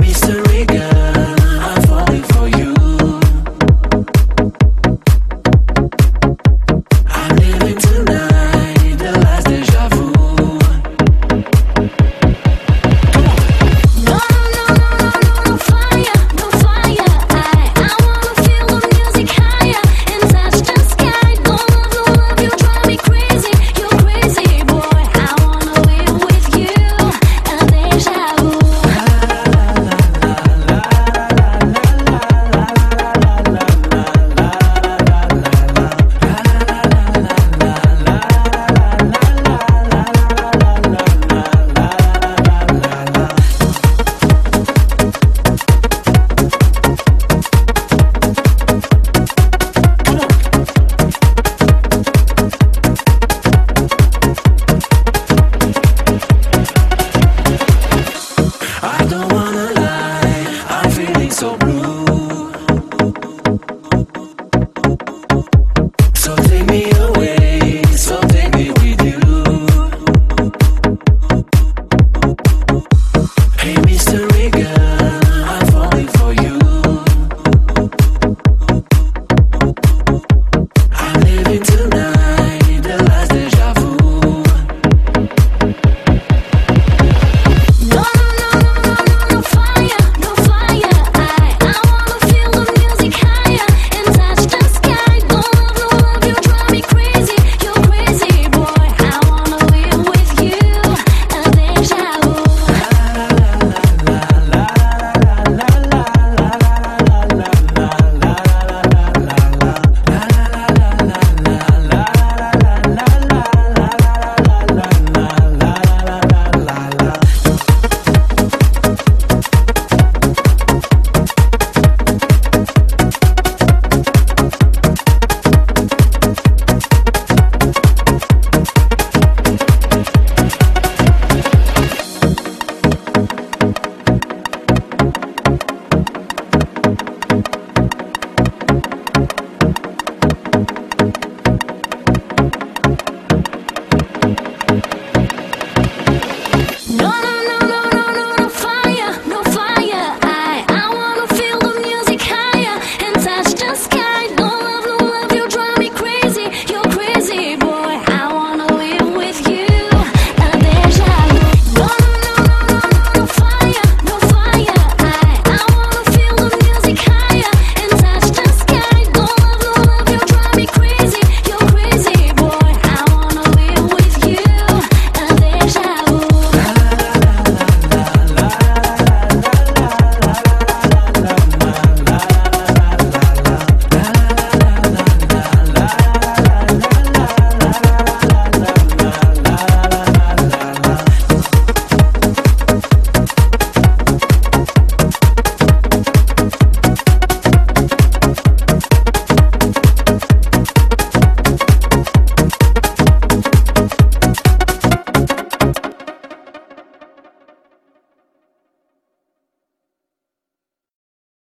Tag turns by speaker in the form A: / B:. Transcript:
A: mystery Mr.